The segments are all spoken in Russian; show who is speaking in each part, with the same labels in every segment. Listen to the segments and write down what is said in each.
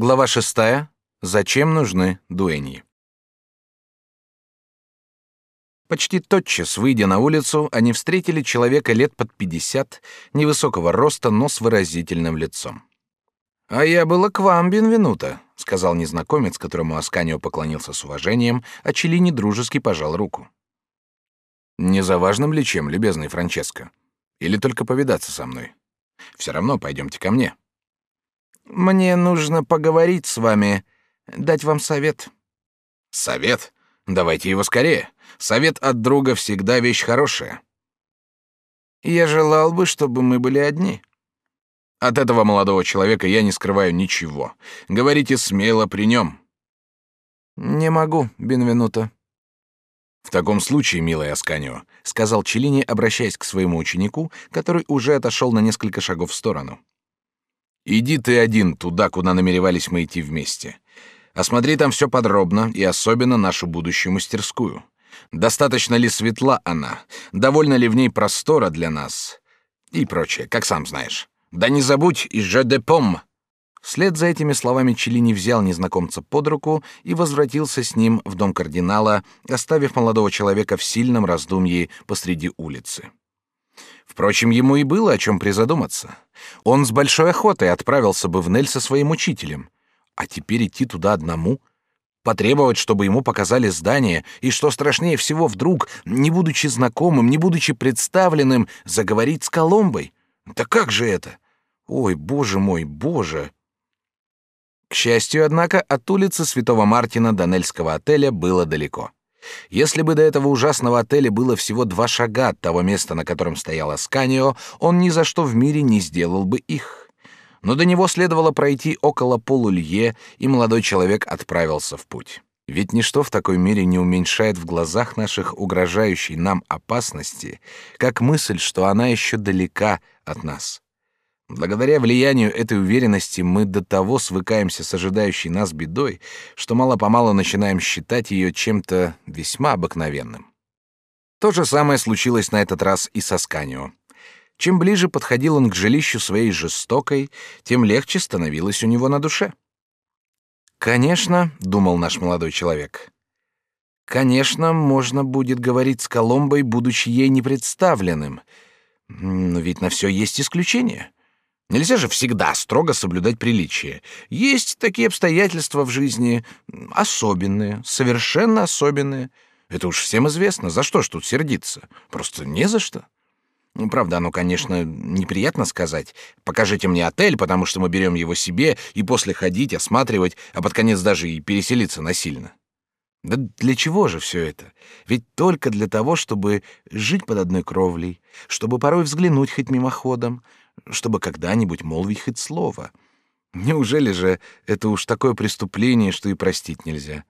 Speaker 1: Глава шестая. Зачем нужны дуэньи? Почти тотчас, выйдя на улицу, они встретили человека лет под пятьдесят, невысокого роста, но с выразительным лицом. «А я было к вам, Бенвенуто», — сказал незнакомец, которому Асканио поклонился с уважением, а Челини дружески пожал руку. «Не за важным ли чем, любезный Франческо? Или только повидаться со мной? Все равно пойдемте ко мне».
Speaker 2: Мне нужно поговорить с вами, дать вам совет.
Speaker 1: Совет? Давайте его скорее. Совет от друга всегда вещь хорошая.
Speaker 2: Я желал бы, чтобы мы были одни.
Speaker 1: От этого молодого человека я не скрываю ничего. Говорите смело при нем.
Speaker 2: Не могу, Бенвенуто.
Speaker 1: В таком случае, милый Асканио, сказал Челини, обращаясь к своему ученику, который уже отошел на несколько шагов в сторону. Иди ты один туда, куда намеревались мы идти вместе. Осмотри там все подробно и особенно нашу будущую мастерскую. Достаточно ли светла она? Довольно ли в ней простора для нас? И прочее, как сам знаешь. Да не забудь и je de pomme. Вслед за этими словами Челини взял незнакомца под руку и возвратился с ним в дом кардинала, оставив молодого человека в сильном раздумье посреди улицы. Впрочем, ему и было о чем призадуматься. Он с большой охотой отправился бы в Нель со своим учителем. А теперь идти туда одному? Потребовать, чтобы ему показали здание, и, что страшнее всего, вдруг, не будучи знакомым, не будучи представленным, заговорить с Коломбой? Да как же это? Ой, боже мой, боже! К счастью, однако, от улицы Святого Мартина до Нельского отеля было далеко. Если бы до этого ужасного отеля было всего два шага от того места, на котором стоял Асканио, он ни за что в мире не сделал бы их. Но до него следовало пройти около полулье, и молодой человек отправился в путь. Ведь ничто в такой мере не уменьшает в глазах наших угрожающей нам опасности, как мысль, что она еще далека от нас. Благодаря влиянию этой уверенности мы до того свыкаемся с ожидающей нас бедой, что мало-помалу начинаем считать ее чем-то весьма обыкновенным. То же самое случилось на этот раз и со Сканио. Чем ближе подходил он к жилищу своей жестокой, тем легче становилось у него на душе. «Конечно», — думал наш молодой человек, — «конечно, можно будет говорить с Коломбой, будучи ей непредставленным, но ведь на все есть исключение». Нельзя же всегда строго соблюдать приличие. Есть такие обстоятельства в жизни особенные, совершенно особенные. Это уж всем известно. За что ж тут сердиться? Просто не за что. Ну, правда, оно, конечно, неприятно сказать. Покажите мне отель, потому что мы берем его себе, и после ходить, осматривать, а под конец даже и переселиться насильно. Да для чего же все это? Ведь только для того, чтобы жить под одной кровлей, чтобы порой взглянуть хоть мимоходом, чтобы когда-нибудь молвить хоть слово. Неужели же это уж такое преступление, что и простить нельзя?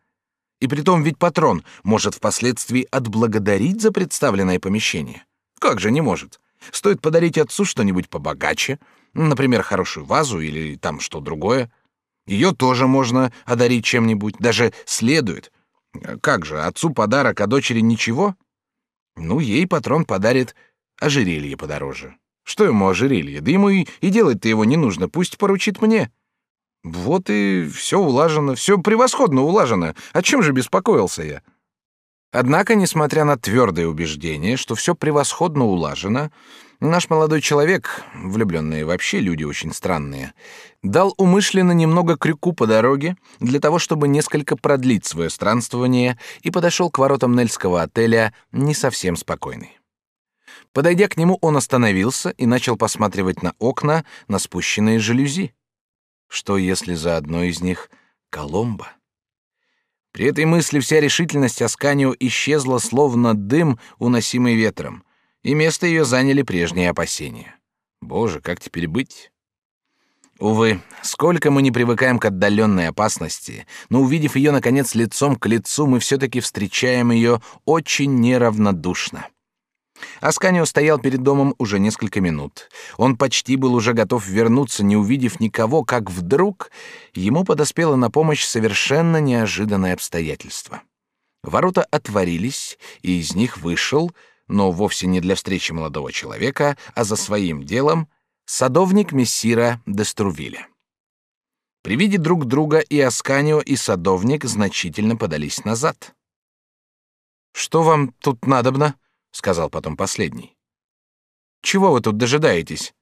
Speaker 1: И притом ведь патрон может впоследствии отблагодарить за представленное помещение. Как же не может? Стоит подарить отцу что-нибудь побогаче, например, хорошую вазу или там что другое. Ее тоже можно одарить чем-нибудь, даже следует. Как же, отцу подарок, а дочери ничего? Ну, ей патрон подарит ожерелье подороже. Что ему ожерелье? Да ему и, и делать-то его не нужно, пусть поручит мне. Вот и все улажено, все превосходно улажено. О чем же беспокоился я? Однако, несмотря на твердое убеждение, что все превосходно улажено, наш молодой человек, влюбленные вообще люди очень странные, дал умышленно немного крюку по дороге для того, чтобы несколько продлить свое странствование и подошел к воротам Нельского отеля не совсем спокойный. Подойдя к нему, он остановился и начал посматривать на окна, на спущенные жалюзи. Что если за одной из них Коломба? При этой мысли вся решительность Асканио исчезла, словно дым, уносимый ветром, и место ее заняли прежние опасения. Боже, как теперь быть? Увы, сколько мы не привыкаем к отдаленной опасности, но увидев ее наконец лицом к лицу, мы все-таки встречаем ее очень неравнодушно. Асканио стоял перед домом уже несколько минут. Он почти был уже готов вернуться, не увидев никого, как вдруг ему подоспело на помощь совершенно неожиданное обстоятельство. Ворота отворились, и из них вышел, но вовсе не для встречи молодого человека, а за своим делом, садовник мессира де Струвиля. При виде друг друга и Асканио, и садовник значительно подались назад. «Что вам тут надобно?» — сказал потом последний. «Чего вы тут дожидаетесь?»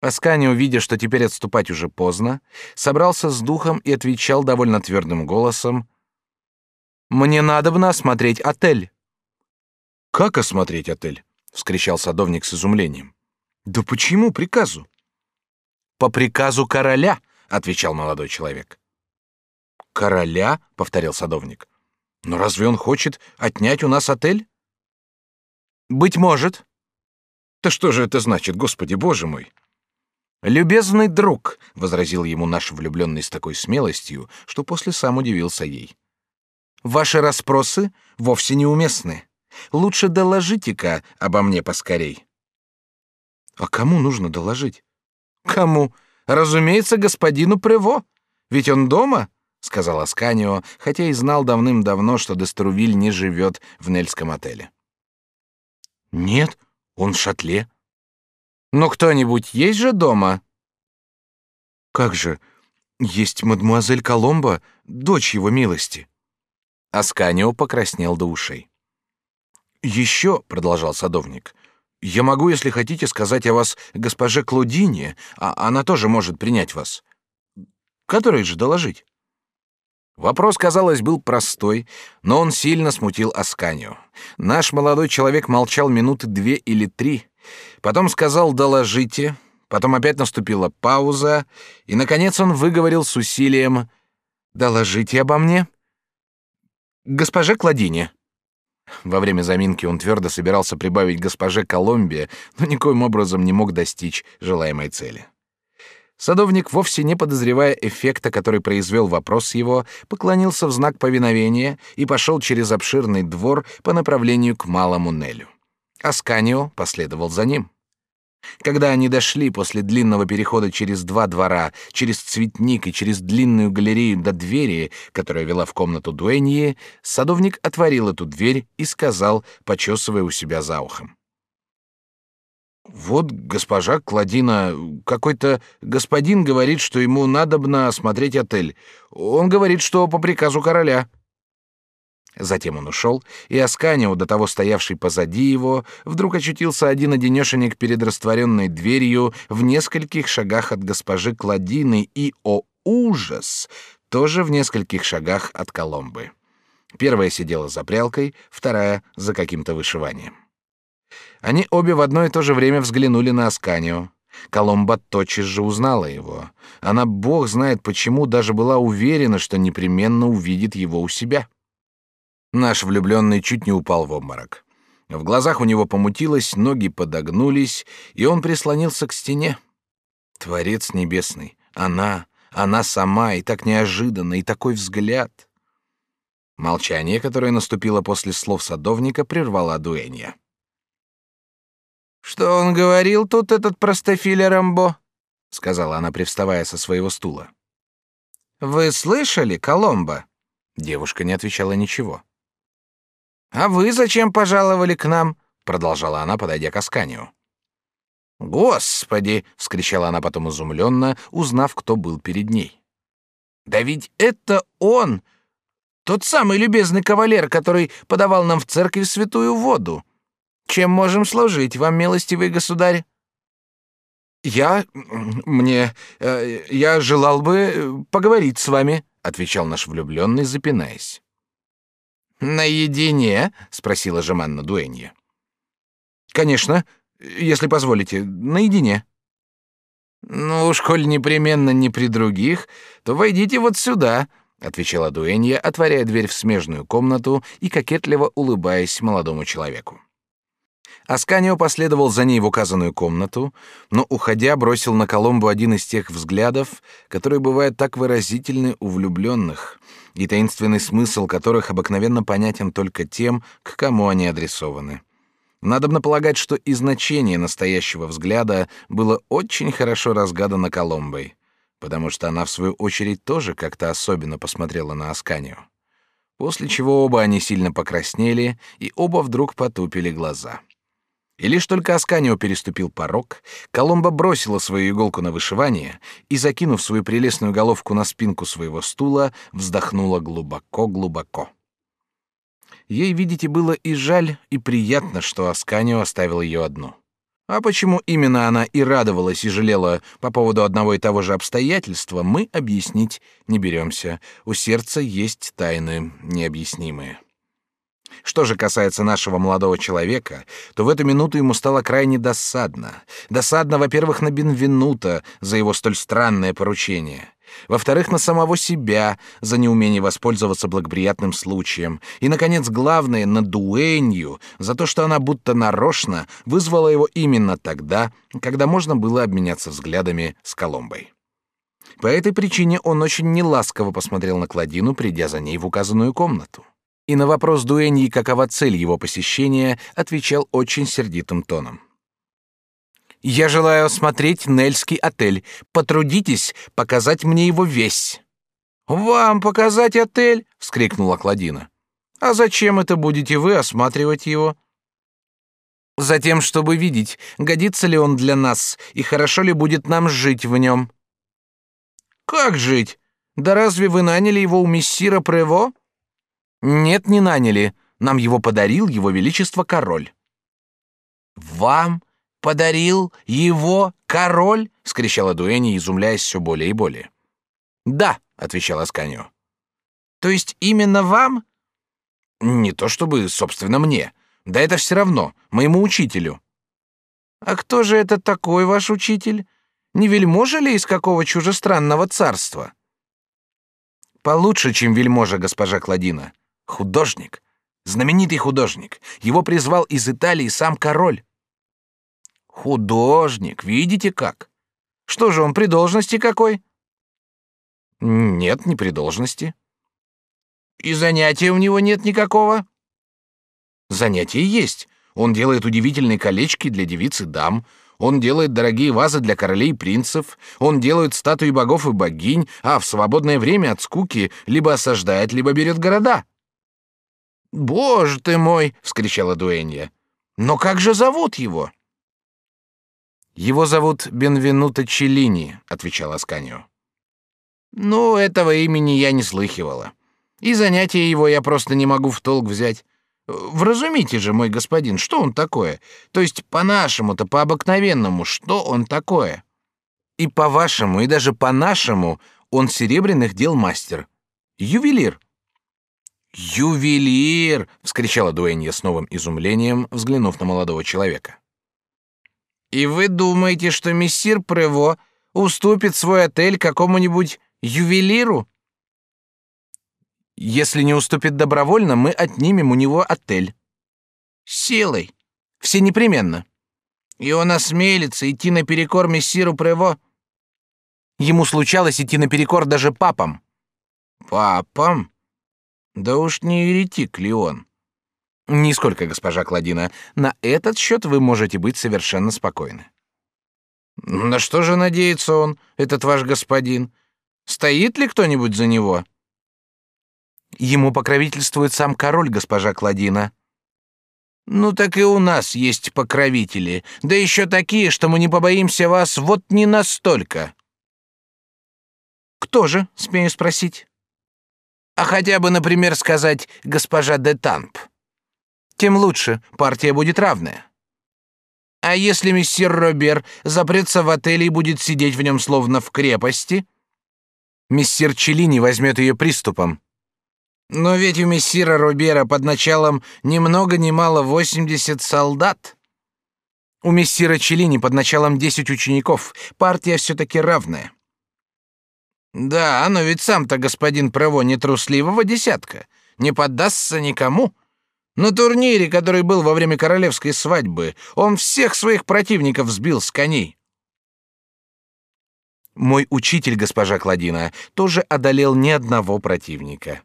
Speaker 1: Асканио, видя, что теперь отступать уже поздно, собрался с духом и отвечал довольно твердым голосом. «Мне надобно осмотреть отель». «Как осмотреть отель?» — вскричал садовник с изумлением. «Да почему приказу?» «По приказу короля», — отвечал молодой человек. «Короля?» — повторил садовник. «Но разве он хочет отнять у нас отель?» «Быть может». «Да что же это значит, Господи Боже мой?» «Любезный друг», — возразил ему наш влюбленный с такой смелостью, что после сам удивился ей. «Ваши расспросы вовсе неуместны. Лучше доложите-ка обо мне поскорей». «А кому нужно доложить?» «Кому? Разумеется, господину Прево. Ведь он дома», — сказал Асканио, хотя и знал давным-давно, что Деструвиль не живет в Нельском отеле. «Нет, он в шатле». «Но кто-нибудь есть же дома?» «Как же? Есть мадмуазель Коломбо, дочь его милости». Асканио покраснел до ушей. «Еще», — продолжал садовник, — «я могу, если хотите, сказать о вас госпоже Клодине, а она тоже может принять вас. Которой же доложить?» Вопрос, казалось, был простой, но он сильно смутил Асканио. Наш молодой человек молчал минуты две или три, потом сказал «доложите», потом опять наступила пауза, и, наконец, он выговорил с усилием «доложите обо мне». «Госпоже Кладине». Во время заминки он твердо собирался прибавить госпоже Колумбия, но никоим образом не мог достичь желаемой цели. Садовник, вовсе не подозревая эффекта, который произвел вопрос его, поклонился в знак повиновения и пошел через обширный двор по направлению к Малому Нелю. Асканио последовал за ним. Когда они дошли после длинного перехода через два двора, через цветник и через длинную галерею до двери, которая вела в комнату Дуэньи, садовник отворил эту дверь и сказал, почесывая у себя за ухом. Вот госпожа Кладина, какой-то господин говорит, что ему надобно осмотреть отель. Он говорит, что по приказу короля. Затем он ушел, и Асканио, до того стоявший позади его, вдруг очутился один-одинешенек перед растворенной дверью в нескольких шагах от госпожи Кладины и, о ужас, тоже в нескольких шагах от Коломбы. Первая сидела за прялкой, вторая — за каким-то вышиванием. Они обе в одно и то же время взглянули на Асканио. Коломба тотчас же узнала его. Она, бог знает почему, даже была уверена, что непременно увидит его у себя. Наш влюбленный чуть не упал в обморок. В глазах у него помутилось, ноги подогнулись, и он прислонился к стене. Творец небесный, она, она сама, и так неожиданно, и такой взгляд. Молчание, которое наступило после слов садовника, прервала Дуэнья. «Что он говорил тут, этот простофиля Рамбо?» — сказала она, привставая со своего стула. «Вы слышали, Коломбо?» Девушка не отвечала ничего. «А вы зачем пожаловали к нам?» — продолжала она, подойдя к Асканию. «Господи!» — вскричала она потом изумленно, узнав, кто был перед ней. «Да ведь это он! Тот самый любезный кавалер, который подавал нам в церкви святую воду. Чем можем служить вам, милостивый государь?» «Я... мне... Э, я желал бы поговорить с вами», — отвечал наш влюбленный, запинаясь. «Наедине?» — спросила Жеманна Дуэнья. «Конечно, если позволите, наедине». «Ну уж, коль непременно не при других, то войдите вот сюда», — отвечала Дуэнья, отворяя дверь в смежную комнату и кокетливо улыбаясь молодому человеку. Асканио последовал за ней в указанную комнату, но, уходя, бросил на Коломбу один из тех взглядов, которые бывают так выразительны у влюбленных, и таинственный смысл которых обыкновенно понятен только тем, к кому они адресованы. Надобно полагать, что и значение настоящего взгляда было очень хорошо разгадано Коломбой, потому что она, в свою очередь, тоже как-то особенно посмотрела на Асканио. После чего оба они сильно покраснели, и оба вдруг потупили глаза. И лишь только Асканио переступил порог, Коломба бросила свою иголку на вышивание и, закинув свою прелестную головку на спинку своего стула, вздохнула глубоко-глубоко. Ей, видите, было и жаль, и приятно, что Асканио оставил ее одну. А почему именно она и радовалась, и жалела по поводу одного и того же обстоятельства, мы объяснить не беремся. У сердца есть тайны необъяснимые. Что же касается нашего молодого человека, то в эту минуту ему стало крайне досадно. Досадно, во-первых, на Бенвенута за его столь странное поручение. Во-вторых, на самого себя за неумение воспользоваться благоприятным случаем. И, наконец, главное, на Дуэнью за то, что она будто нарочно вызвала его именно тогда, когда можно было обменяться взглядами с Коломбой. По этой причине он очень неласково посмотрел на Кладину, придя за ней в указанную комнату и на вопрос Дуэньи, какова цель его посещения, отвечал очень сердитым тоном. «Я желаю осмотреть Нельский отель. Потрудитесь показать мне его весь». «Вам показать отель?» — вскрикнула Кладина. «А зачем это будете вы осматривать его?» «Затем, чтобы видеть, годится ли он для нас и хорошо ли будет нам жить в нем». «Как жить? Да разве вы наняли его у мессира Прево?» Нет, не наняли. Нам его подарил его величество король. Вам подарил его король? скричала Дуэни, изумляясь все более и более. Да, отвечала Асканио. То есть именно вам? Не то чтобы, собственно, мне. Да это все равно, моему учителю. А кто же это такой ваш учитель? Не вельможа ли из какого чужестранного царства? Получше, чем вельможа, госпожа Кладина. Художник. Знаменитый художник. Его призвал из Италии сам король. Художник, видите как? Что же он при должности какой? Нет, не при должности. И занятия у него нет никакого? Занятия есть. Он делает удивительные колечки для девиц и дам. Он делает дорогие вазы для королей и принцев. Он делает статуи богов и богинь, а в свободное время от скуки либо осаждает, либо берет города. «Боже ты мой!» — вскричала Дуэнья. «Но как же зовут его?» «Его зовут Бенвенуто Челлини», — отвечал Асканио. «Ну, этого имени я не слыхивала. И занятия его я просто не могу в толк взять. Вразумите же, мой господин, что он такое? То есть по-нашему-то, по-обыкновенному, что он такое?» «И по-вашему, и даже по-нашему он серебряных дел мастер. Ювелир». «Ювелир!» — вскричала Дуэнья с новым изумлением, взглянув на молодого человека. «И вы думаете, что мессир Прево уступит свой отель какому-нибудь ювелиру?» «Если не уступит добровольно, мы отнимем у него отель». «Силой. Все непременно. И он осмелится идти наперекор мессиру Прево?» Ему случалось идти наперекор даже папам. «Папам?» Да уж не еретик ли он? Нисколько, госпожа Кладина. На этот счет вы можете быть совершенно спокойны. На что же надеется он, этот ваш господин? Стоит ли кто-нибудь за него? Ему покровительствует сам король, госпожа Кладина. Ну так и у нас есть покровители, да еще такие, что мы не побоимся вас вот не настолько. Кто же, смею спросить? А хотя бы, например, сказать госпожа де Тамп. Тем лучше, партия будет равная. А если месье Робер запрется в отеле и будет сидеть в нем словно в крепости? Месье Челини возьмет ее приступом. Но ведь у мессира Робера под началом ни много ни мало 80 солдат. У мессира Челини под началом 10 учеников. Партия все-таки равная. Да, но ведь сам-то господин Право не трусливого десятка, не поддастся никому. На турнире, который был во время королевской свадьбы, он всех своих противников сбил с коней. Мой учитель, госпожа Кладина, тоже одолел ни одного противника.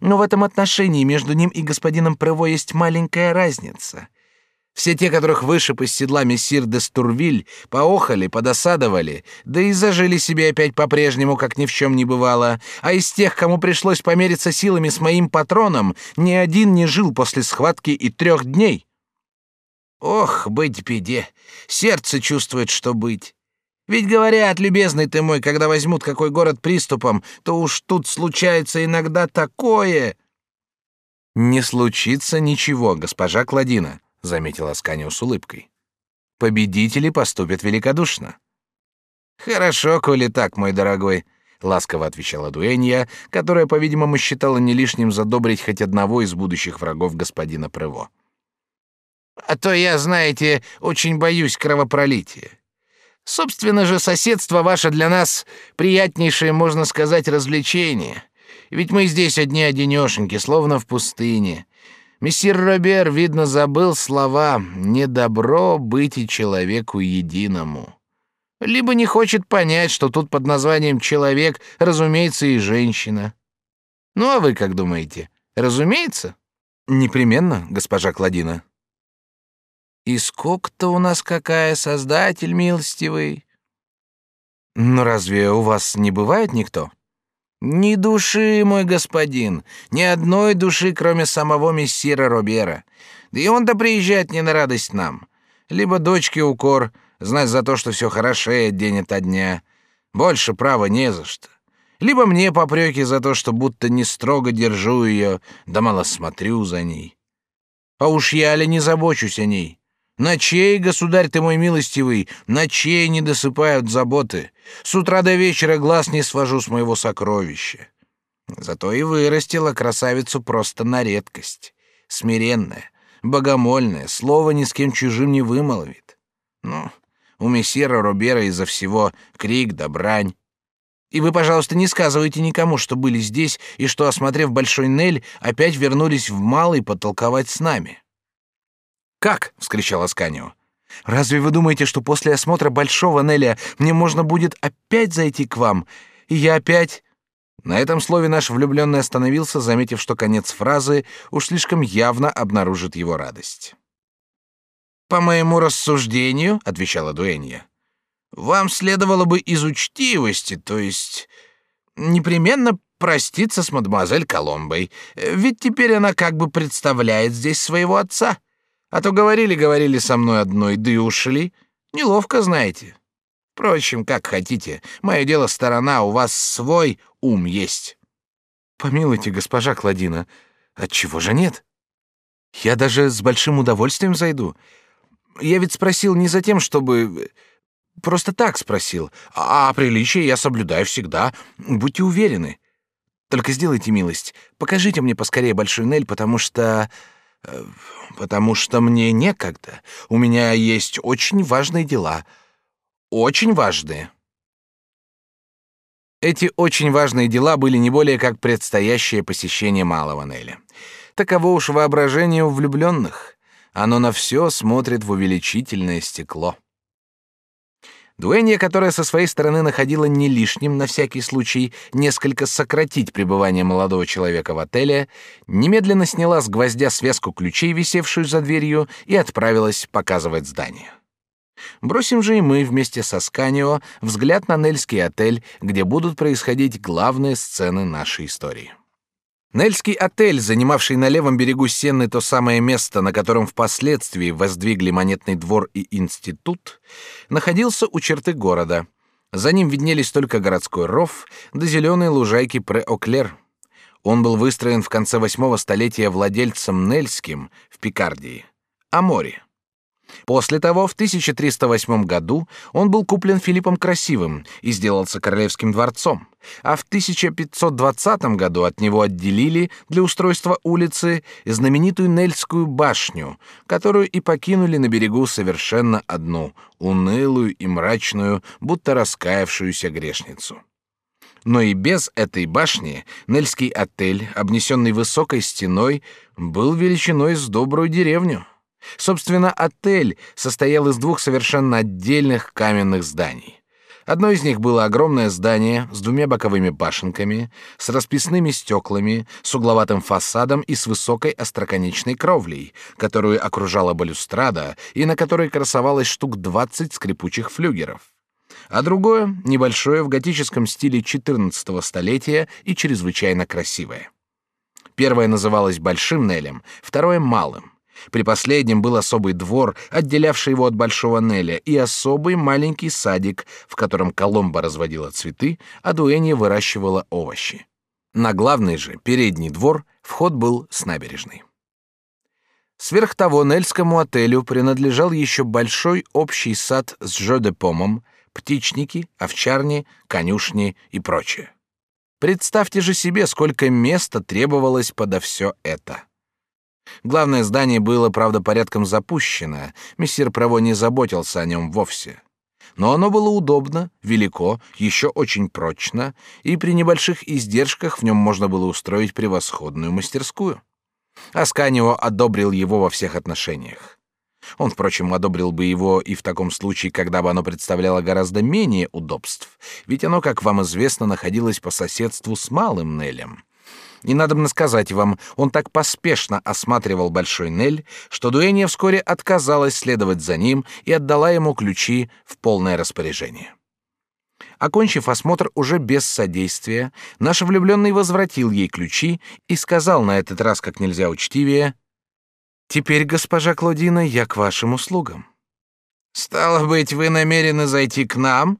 Speaker 1: Но в этом отношении между ним и господином Прево есть маленькая разница. Все те, которых вышиб из седла мессир де Стурвиль, поохали, подосадовали, да и зажили себе опять по-прежнему, как ни в чем не бывало. А из тех, кому пришлось помериться силами с моим патроном, ни один не жил после схватки и трех дней.
Speaker 2: Ох, быть беде. Сердце чувствует, что быть. Ведь говорят, любезный ты мой, когда возьмут какой город приступом, то уж тут случается иногда такое.
Speaker 1: Не случится ничего, госпожа Кладина, заметила Сканио с улыбкой. Победители поступят великодушно.
Speaker 2: Хорошо, коли так, мой дорогой, ласково отвечала Дуэнья, которая, по-видимому, считала не лишним задобрить хоть одного из будущих врагов господина Прево. А то я, знаете, очень боюсь кровопролития. Собственно же, соседство ваше для нас приятнейшее, можно сказать, развлечение. Ведь мы здесь одни-одинешеньки, словно в пустыне. Месье Робер, видно, забыл слова «не добро быть и человеку единому». Либо не хочет понять, что тут под названием «человек» разумеется и женщина. Ну а вы как думаете? Разумеется?
Speaker 1: Непременно, госпожа Кладина.
Speaker 2: И сколько-то у нас какая, Создатель милостивый.
Speaker 1: Но разве у вас не бывает никто?
Speaker 2: Ни души, мой господин, ни одной души, кроме самого мессира Робера. Да и он-то приезжает не на радость нам. Либо дочке укор, знать за то, что все хорошеет день ото дня. Больше права не за что. Либо мне попреки за то, что будто не строго держу ее, да мало смотрю за ней. А уж я ли не забочусь о ней? Ночей, государь ты мой милостивый, ночей не досыпают заботы. С утра до вечера глаз не свожу с моего сокровища. Зато и вырастила красавицу просто на редкость. Смиренная, богомольная, слова ни с кем чужим не вымолвит. Ну, у мессира Робера из-за всего крик да брань. И вы, пожалуйста, не сказывайте никому, что были здесь и что, осмотрев Большой Нель, опять вернулись в Малый потолковать с нами.
Speaker 1: Как? вскричал Асканио. Разве вы думаете, что после осмотра большого Неля мне можно будет опять зайти к вам, и я опять На этом слове наш влюбленный остановился, заметив, что конец фразы уж слишком явно обнаружит его радость.
Speaker 2: По моему рассуждению, отвечала Дуэнья, вам следовало бы из учтивости, то есть непременно проститься с мадемуазель Коломбой, ведь теперь она как бы представляет здесь своего отца. А то говорили-говорили со мной одной, да и ушли. Неловко, знаете. Впрочем, как хотите. Мое дело сторона, у вас свой ум есть.
Speaker 1: Помилуйте, госпожа Кладина, отчего же нет? Я даже с большим удовольствием зайду. Я ведь спросил не за тем, чтобы... Просто так спросил. А, а приличие я соблюдаю всегда. Будьте уверены. Только сделайте милость, покажите мне поскорее Большой Нель, потому что... Потому что мне некогда. У меня есть очень важные дела. Очень важные. Эти очень важные дела были не более как предстоящее посещение Малого Неля. Таково уж воображение у влюбленных. Оно на все смотрит в увеличительное стекло. Дуэнья, которая со своей стороны находила не лишним на всякий случай несколько сократить пребывание молодого человека в отеле, немедленно сняла с гвоздя связку ключей, висевшую за дверью, и отправилась показывать здание. Бросим же и мы вместе со Сканио взгляд на Нельский отель, где будут происходить главные сцены нашей истории. Нельский отель, занимавший на левом берегу Сенны то самое место, на котором впоследствии воздвигли монетный двор и институт, находился у черты города. За ним виднелись только городской ров да зеленые лужайки Пре-Оклер. Он был выстроен в конце восьмого столетия владельцем Нельским в Пикардии, о море. После того, в 1308 году, он был куплен Филиппом Красивым и сделался королевским дворцом, а в 1520 году от него отделили для устройства улицы знаменитую Нельскую башню, которую и покинули на берегу совершенно одну, унылую и мрачную, будто раскаявшуюся грешницу. Но и без этой башни Нельский отель, обнесенный высокой стеной, был величиной с добрую деревню. Собственно, отель состоял из двух совершенно отдельных каменных зданий. Одно из них было огромное здание с двумя боковыми башенками, с расписными стеклами, с угловатым фасадом и с высокой остроконечной кровлей, которую окружала балюстрада и на которой красовалось штук двадцать скрипучих флюгеров. А другое, небольшое, в готическом стиле XIV столетия и чрезвычайно красивое. Первое называлось Большим Нелем, второе — Малым.
Speaker 2: При последнем был особый двор, отделявший его от Большого Неля, и особый маленький садик, в котором Коломба разводила цветы, а Дуэнья выращивала овощи. На главный же, передний двор, вход был с набережной. Сверх того, Нельскому отелю принадлежал еще большой общий сад с жодепомом, птичники, овчарни, конюшни и прочее. Представьте же себе, сколько места требовалось подо все это. Главное здание было, правда, порядком запущено, мессир Право не заботился о нем вовсе. Но оно было удобно, велико, еще очень прочно, и при небольших издержках в нем можно было устроить превосходную мастерскую. Асканио одобрил его во всех отношениях. Он, впрочем, одобрил бы его и в таком случае, когда бы оно представляло гораздо менее удобств, ведь оно, как вам известно, находилось по соседству с Малым Нелем. И надо бы сказать вам, он так поспешно осматривал Большой Нель, что Дуэнья вскоре отказалась следовать за ним и отдала ему ключи в полное распоряжение. Окончив осмотр уже без содействия, наш влюбленный возвратил ей ключи и сказал на этот раз как нельзя учтивее, «Теперь, госпожа Клодина, я к вашим услугам». «Стало быть, вы намерены зайти к нам?»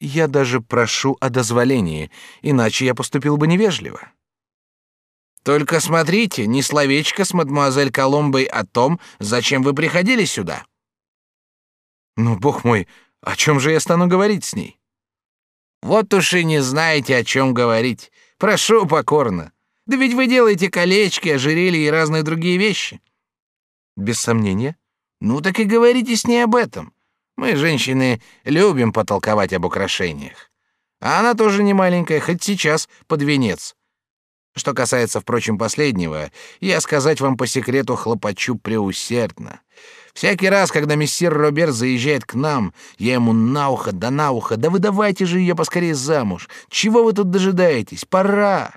Speaker 2: «Я даже прошу о дозволении, иначе я поступил бы невежливо». Только смотрите, ни словечко с мадемуазель Коломбой о том, зачем вы приходили сюда. Ну, бог мой, о чем же я стану говорить с ней? Вот уж и не знаете, о чем говорить. Прошу покорно. Да ведь вы делаете колечки, ожерелья и разные другие вещи. Без сомнения. Ну так и говорите с ней об этом. Мы, женщины, любим потолковать об украшениях. А она тоже не маленькая, хоть сейчас под венец. Что касается, впрочем, последнего, я сказать вам по секрету хлопочу преусердно. Всякий раз, когда мессир Робер заезжает к нам, я ему на ухо да на ухо, да вы давайте же ее поскорее замуж. Чего вы тут дожидаетесь? Пора.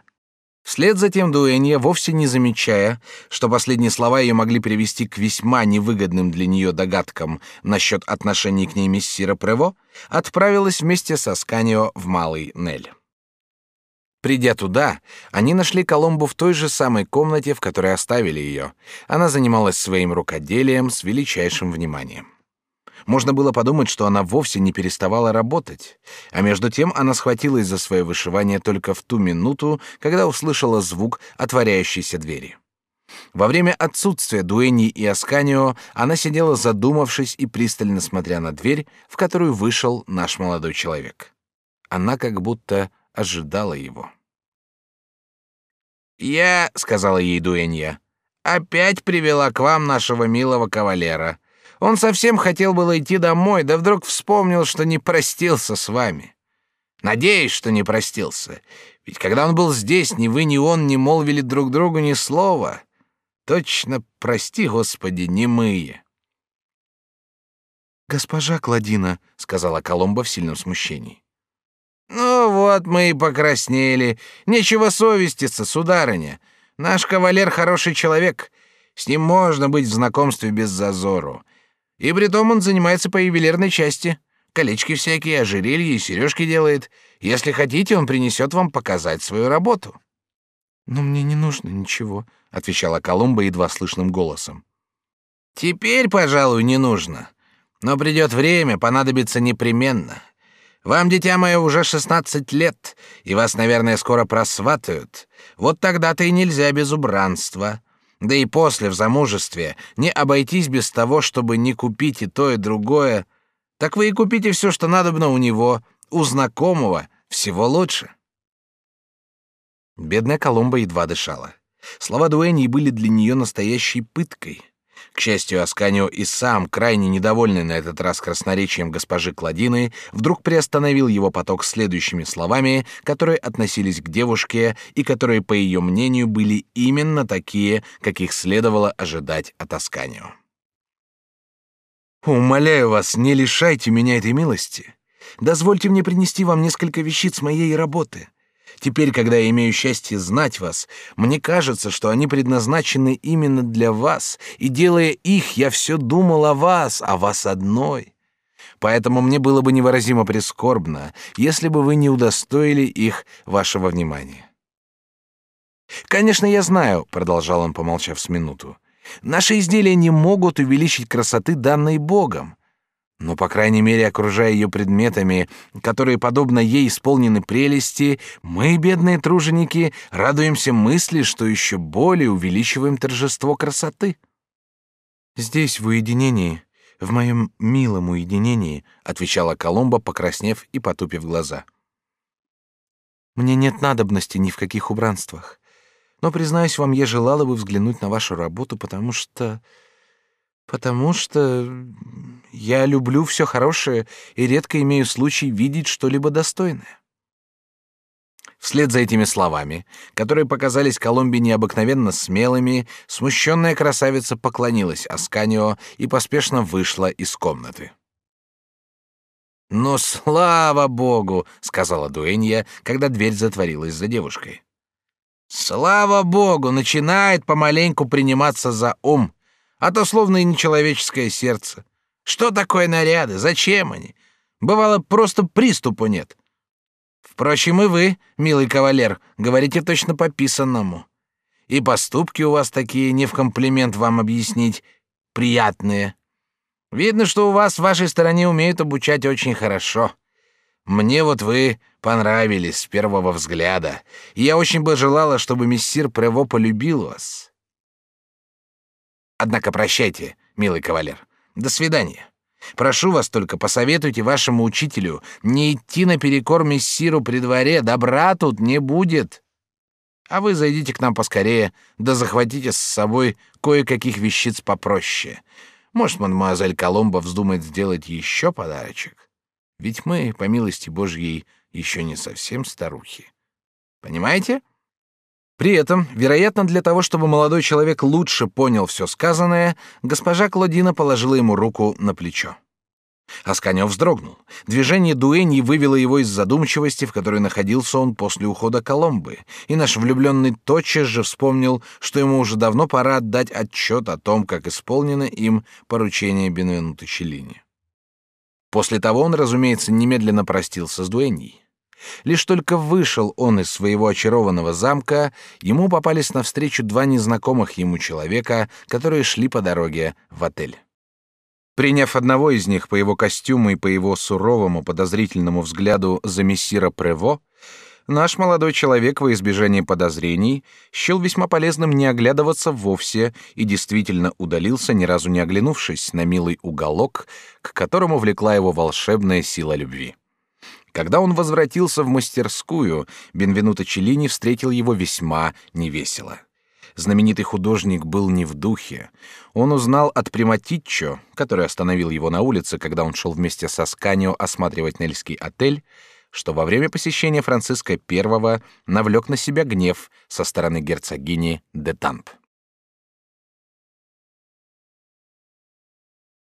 Speaker 2: Вслед за тем Дуэнья, вовсе не замечая, что последние слова ее могли привести к весьма невыгодным для нее догадкам насчет отношений к ней мессира Прево, отправилась вместе со Сканио в Малый Нель. Придя туда, они нашли Коломбу в той же самой комнате, в которой оставили ее. Она занималась своим рукоделием с величайшим вниманием. Можно было подумать, что она вовсе не переставала работать, а между тем она схватилась за свое вышивание только в ту минуту, когда услышала звук отворяющейся двери. Во время отсутствия Дуэни и Асканио она сидела задумавшись и пристально смотря на дверь, в которую вышел наш молодой человек. Она как будто ожидала его. «Я», — сказала ей Дуэнья, — «опять привела к вам нашего милого кавалера. Он совсем хотел было идти домой, да вдруг вспомнил, что не простился с вами. Надеюсь, что не простился. Ведь когда он был здесь, ни вы, ни он не молвили друг другу ни слова. Точно, прости, Господи, немые».
Speaker 3: «Госпожа Кладина», — сказала Коломба в сильном смущении.
Speaker 2: Ну вот мы и покраснели. Нечего совеститься, сударыня. Наш кавалер хороший человек. С ним можно быть в знакомстве без зазору. И притом он занимается по ювелирной части. Колечки всякие, ожерелья и сережки делает. Если хотите, он принесет вам показать свою работу.
Speaker 3: Но мне не нужно ничего, отвечала Колумба едва слышным голосом.
Speaker 2: Теперь, пожалуй, не нужно. Но придет время, понадобится непременно. Вам, дитя мое, уже шестнадцать лет, и вас, наверное, скоро просватают. Вот тогда-то и нельзя без убранства. Да и после, в замужестве, не обойтись без того, чтобы не купить и то, и другое. Так вы и купите все, что надобно у него, у знакомого, всего лучше.
Speaker 3: Бедная Коломба едва дышала. Слова Дуэни были для нее настоящей пыткой. К счастью, Асканио и сам, крайне недовольный на этот раз красноречием госпожи Кладины, вдруг приостановил его поток следующими словами, которые относились к девушке и которые, по ее мнению, были именно такие, каких следовало ожидать от Асканио. «Умоляю вас, не лишайте меня этой милости. Дозвольте мне принести вам несколько вещиц моей работы. Теперь, когда я имею счастье знать вас, мне кажется, что они предназначены именно для вас, и делая их, я все думал о вас, о вас одной. Поэтому мне было бы невыразимо прискорбно, если бы вы не удостоили их вашего внимания. Конечно, я знаю, продолжал он, помолчав с минуту,
Speaker 2: Наши изделия не могут увеличить красоты, данной Богом. Но, по крайней мере, окружая ее предметами, которые, подобно ей, исполнены прелести, мы, бедные труженики, радуемся мысли, что еще более увеличиваем торжество красоты.
Speaker 3: Здесь, в уединении, в моем милом уединении, отвечала Коломба, покраснев и потупив глаза. Мне нет надобности ни в каких убранствах. Но признаюсь вам, я желала бы взглянуть на вашу работу, потому что потому что я люблю все хорошее и редко имею случай видеть что-либо достойное.
Speaker 2: Вслед за этими словами, которые показались Коломбе необыкновенно смелыми, смущенная красавица поклонилась Асканио и поспешно вышла из комнаты. «Ну, слава богу!» — сказала Дуэнья, когда дверь затворилась за девушкой. «Слава богу! Начинает помаленьку приниматься за ум, а то словно и нечеловеческое сердце. Что такое наряды? Зачем они? Бывало, просто приступу нет. Впрочем, и вы, милый кавалер, говорите точно по писанному. И поступки у вас такие, не в комплимент вам объяснить, приятные. Видно, что у вас в вашей стороне умеют обучать очень хорошо. Мне вот вы понравились с первого взгляда, и я очень бы желала, чтобы мессир Прево полюбил вас. Однако прощайте, милый кавалер. До свидания. Прошу вас только посоветуйте вашему учителю не идти наперекор мессиру при дворе, добра тут не будет. А вы зайдите к нам поскорее, да захватите с собой кое-каких вещиц попроще. Может, мадемуазель Коломбо вздумает сделать еще подарочек. Ведь мы, по милости Божьей, еще не совсем старухи. Понимаете? При этом, вероятно, для того, чтобы молодой человек лучше понял все сказанное, госпожа Клодина положила ему руку на плечо. Асканев вздрогнул. Движение Дуэньи вывело его из задумчивости, в которой находился он после ухода Коломбы, и наш влюбленный тотчас же вспомнил, что ему уже давно пора отдать отчет о том, как исполнено им поручение Бенвенуто Челлини. После того он, разумеется, немедленно простился с Дуэньей. Лишь только вышел он из своего очарованного замка, ему попались навстречу два незнакомых ему человека, которые шли по дороге в отель. Приняв одного из них по его костюму и по его суровому подозрительному взгляду за мессира Прево, наш молодой человек во избежание подозрений счел весьма полезным не оглядываться вовсе и действительно удалился, ни разу не оглянувшись на милый уголок, к которому влекла его волшебная сила любви. Когда он возвратился в мастерскую, Бенвенуто Челлини встретил его весьма невесело. Знаменитый художник был не в духе. Он узнал от Приматиччо, который остановил его на улице, когда он шел вместе со Сканио осматривать Нельский отель, что во время посещения Франциска I навлек на себя гнев со стороны герцогини де Тамп.